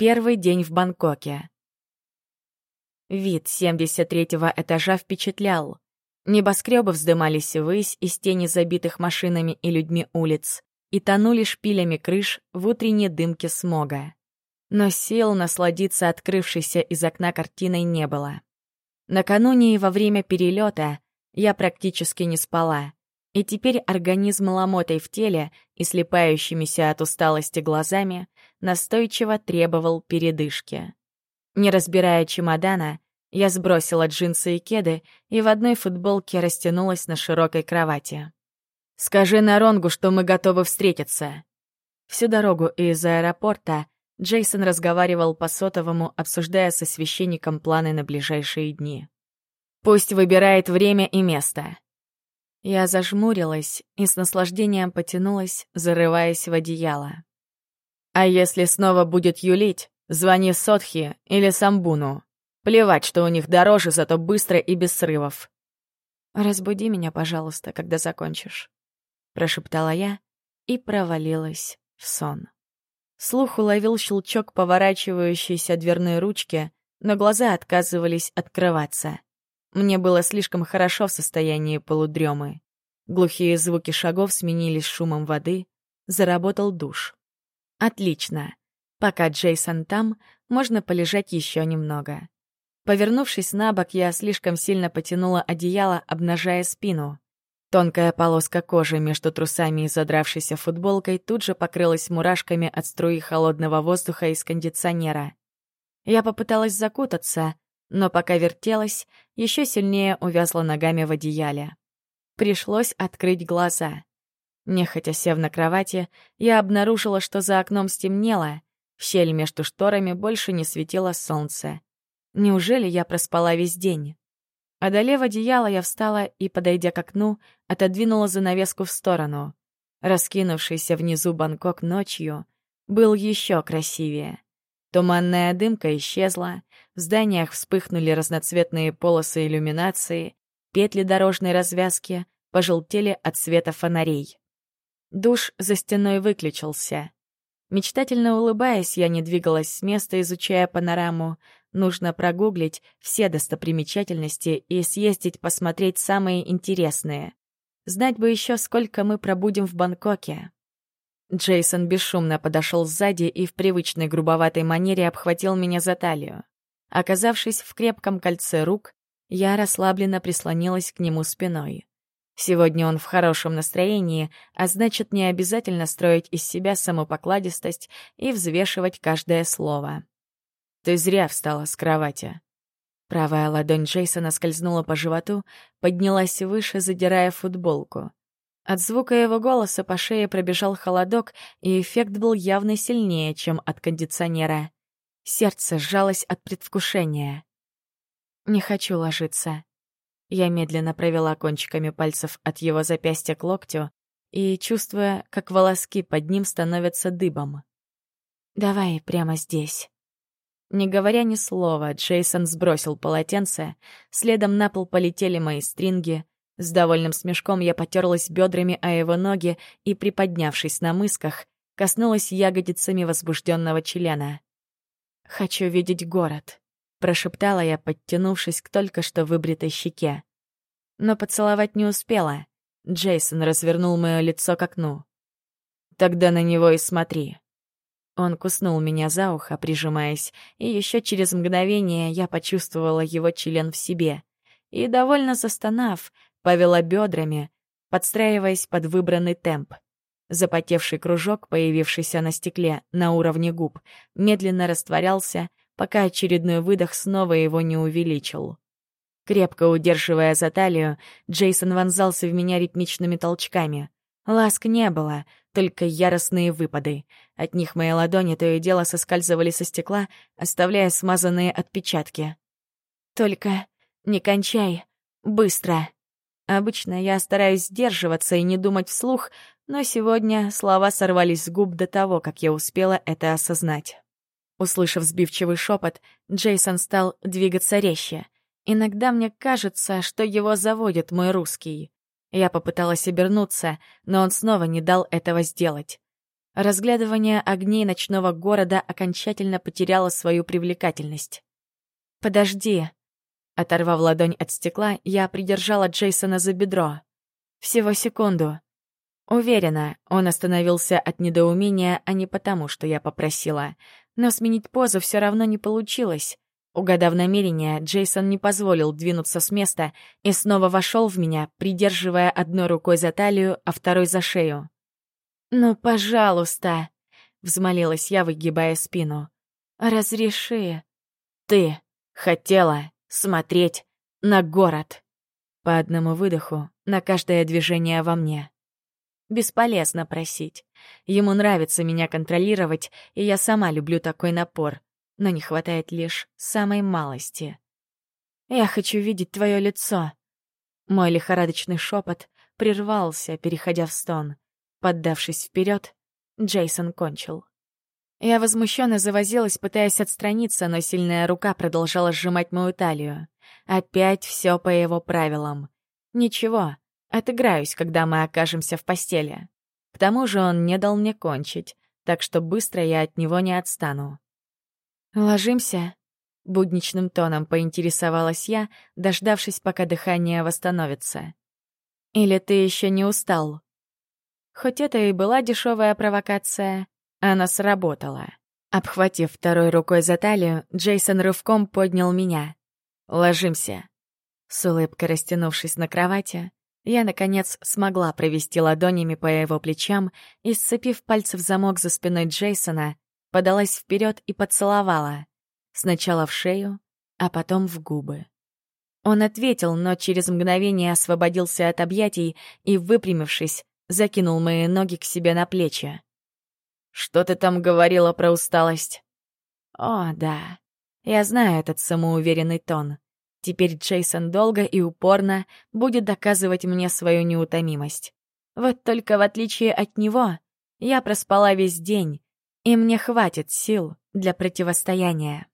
Первый день в Бангкоке. Вид 73-го этажа впечатлял. Небоскребы вздымались ввысь из тени забитых машинами и людьми улиц и тонули шпилями крыш в утренней дымке смога. Но сил насладиться открывшейся из окна картиной не было. Накануне и во время перелета я практически не спала, и теперь организм ломотой в теле и слепающимися от усталости глазами настойчиво требовал передышки. Не разбирая чемодана, я сбросила джинсы и кеды и в одной футболке растянулась на широкой кровати. «Скажи Наронгу, что мы готовы встретиться». Всю дорогу из аэропорта Джейсон разговаривал по сотовому, обсуждая со священником планы на ближайшие дни. «Пусть выбирает время и место». Я зажмурилась и с наслаждением потянулась, зарываясь в одеяло. «А если снова будет юлить, звони Сотхи или Самбуну. Плевать, что у них дороже, зато быстро и без срывов». «Разбуди меня, пожалуйста, когда закончишь», — прошептала я и провалилась в сон. Слух уловил щелчок поворачивающейся дверной ручки, но глаза отказывались открываться. Мне было слишком хорошо в состоянии полудремы. Глухие звуки шагов сменились шумом воды, заработал душ. Отлично. Пока Джейсон там, можно полежать еще немного. Повернувшись на бок, я слишком сильно потянула одеяло, обнажая спину. Тонкая полоска кожи между трусами и задравшейся футболкой тут же покрылась мурашками от струи холодного воздуха из кондиционера. Я попыталась закутаться, но пока вертелась, еще сильнее увязла ногами в одеяле. Пришлось открыть глаза. Нехотя сев на кровати, я обнаружила, что за окном стемнело, в щель между шторами больше не светило солнце. Неужели я проспала весь день? Одолев одеяло, я встала и, подойдя к окну, отодвинула занавеску в сторону. Раскинувшийся внизу Бангкок ночью был еще красивее. Туманная дымка исчезла, в зданиях вспыхнули разноцветные полосы иллюминации, петли дорожной развязки пожелтели от света фонарей. Душ за стеной выключился. Мечтательно улыбаясь, я не двигалась с места, изучая панораму, Нужно прогуглить все достопримечательности и съездить посмотреть самые интересные. Знать бы еще, сколько мы пробудем в Бангкоке. Джейсон бесшумно подошел сзади и в привычной грубоватой манере обхватил меня за талию. Оказавшись в крепком кольце рук, я расслабленно прислонилась к нему спиной. Сегодня он в хорошем настроении, а значит, не обязательно строить из себя самопокладистость и взвешивать каждое слово. Ты зря встала с кровати. Правая ладонь Джейсона скользнула по животу, поднялась выше, задирая футболку. От звука его голоса по шее пробежал холодок, и эффект был явно сильнее, чем от кондиционера. Сердце сжалось от предвкушения. «Не хочу ложиться». Я медленно провела кончиками пальцев от его запястья к локтю и, чувствуя, как волоски под ним становятся дыбом. «Давай прямо здесь». Не говоря ни слова, Джейсон сбросил полотенце, следом на пол полетели мои стринги. С довольным смешком я потерлась бедрами о его ноги и, приподнявшись на мысках, коснулась ягодицами возбужденного члена. «Хочу видеть город», — прошептала я, подтянувшись к только что выбритой щеке. Но поцеловать не успела. Джейсон развернул мое лицо к окну. «Тогда на него и смотри», он куснул меня за ухо, прижимаясь, и еще через мгновение я почувствовала его член в себе. И, довольно застонав, повела бедрами, подстраиваясь под выбранный темп. Запотевший кружок, появившийся на стекле на уровне губ, медленно растворялся, пока очередной выдох снова его не увеличил. Крепко удерживая за талию, Джейсон вонзался в меня ритмичными толчками. Ласк не было, только яростные выпады. От них мои ладони то и дело соскальзывали со стекла, оставляя смазанные отпечатки. «Только не кончай. Быстро!» Обычно я стараюсь сдерживаться и не думать вслух, но сегодня слова сорвались с губ до того, как я успела это осознать. Услышав сбивчивый шепот, Джейсон стал двигаться резче. Иногда мне кажется, что его заводит мой русский. Я попыталась обернуться, но он снова не дал этого сделать. Разглядывание огней ночного города окончательно потеряло свою привлекательность. «Подожди!» Оторвав ладонь от стекла, я придержала Джейсона за бедро. Всего секунду. Уверена, он остановился от недоумения, а не потому, что я попросила. Но сменить позу все равно не получилось. Угадав намерение, Джейсон не позволил двинуться с места и снова вошел в меня, придерживая одной рукой за талию, а второй за шею. «Ну, пожалуйста!» — взмолилась я, выгибая спину. «Разреши!» «Ты хотела смотреть на город!» По одному выдоху на каждое движение во мне. Бесполезно просить. Ему нравится меня контролировать, и я сама люблю такой напор но не хватает лишь самой малости. «Я хочу видеть твое лицо». Мой лихорадочный шепот прервался, переходя в стон. Поддавшись вперед, Джейсон кончил. Я возмущенно завозилась, пытаясь отстраниться, но сильная рука продолжала сжимать мою талию. Опять все по его правилам. Ничего, отыграюсь, когда мы окажемся в постели. К тому же он не дал мне кончить, так что быстро я от него не отстану. «Ложимся?» — будничным тоном поинтересовалась я, дождавшись, пока дыхание восстановится. «Или ты еще не устал?» Хоть это и была дешевая провокация, она сработала. Обхватив второй рукой за талию, Джейсон рывком поднял меня. «Ложимся». С улыбкой растянувшись на кровати, я, наконец, смогла провести ладонями по его плечам и, сцепив пальцы в замок за спиной Джейсона, подалась вперед и поцеловала. Сначала в шею, а потом в губы. Он ответил, но через мгновение освободился от объятий и, выпрямившись, закинул мои ноги к себе на плечи. «Что ты там говорила про усталость?» «О, да. Я знаю этот самоуверенный тон. Теперь Джейсон долго и упорно будет доказывать мне свою неутомимость. Вот только в отличие от него, я проспала весь день, и мне хватит сил для противостояния.